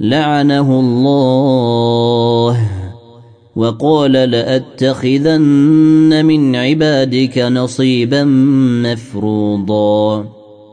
لعنه الله وقال لأتخذن من عبادك نصيبا مفروضا.